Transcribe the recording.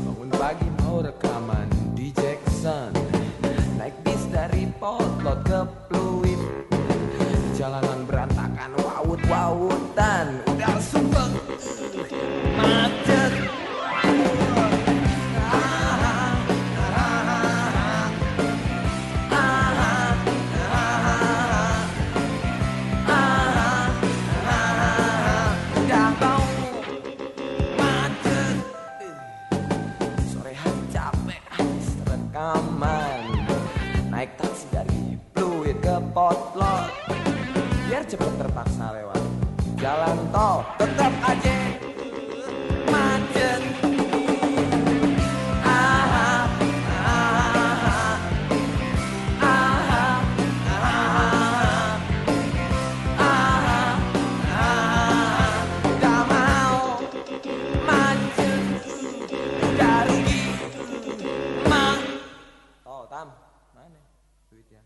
bangun pagi mau rekaman di Jackson, naik bis dari Potlot ke Pluit, jalanan wawutan. Udah sumpah. Macet. Rekaman. Naik taksi dari Pluit ke Potlot. Biar cepet terpaksa lewat jalan tol tetap aja macet. Ah ah ah ah ah Gak mau macet. Gak rugi. Mang. Oh Tam. Mana? Duitnya